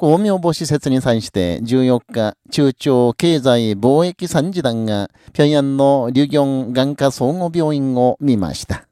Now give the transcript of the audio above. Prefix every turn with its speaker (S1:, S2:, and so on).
S1: 公明母施設に際して14日、中朝経済貿易参事団が平壌のリ行眼科総合病院を見ました。